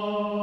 Oh.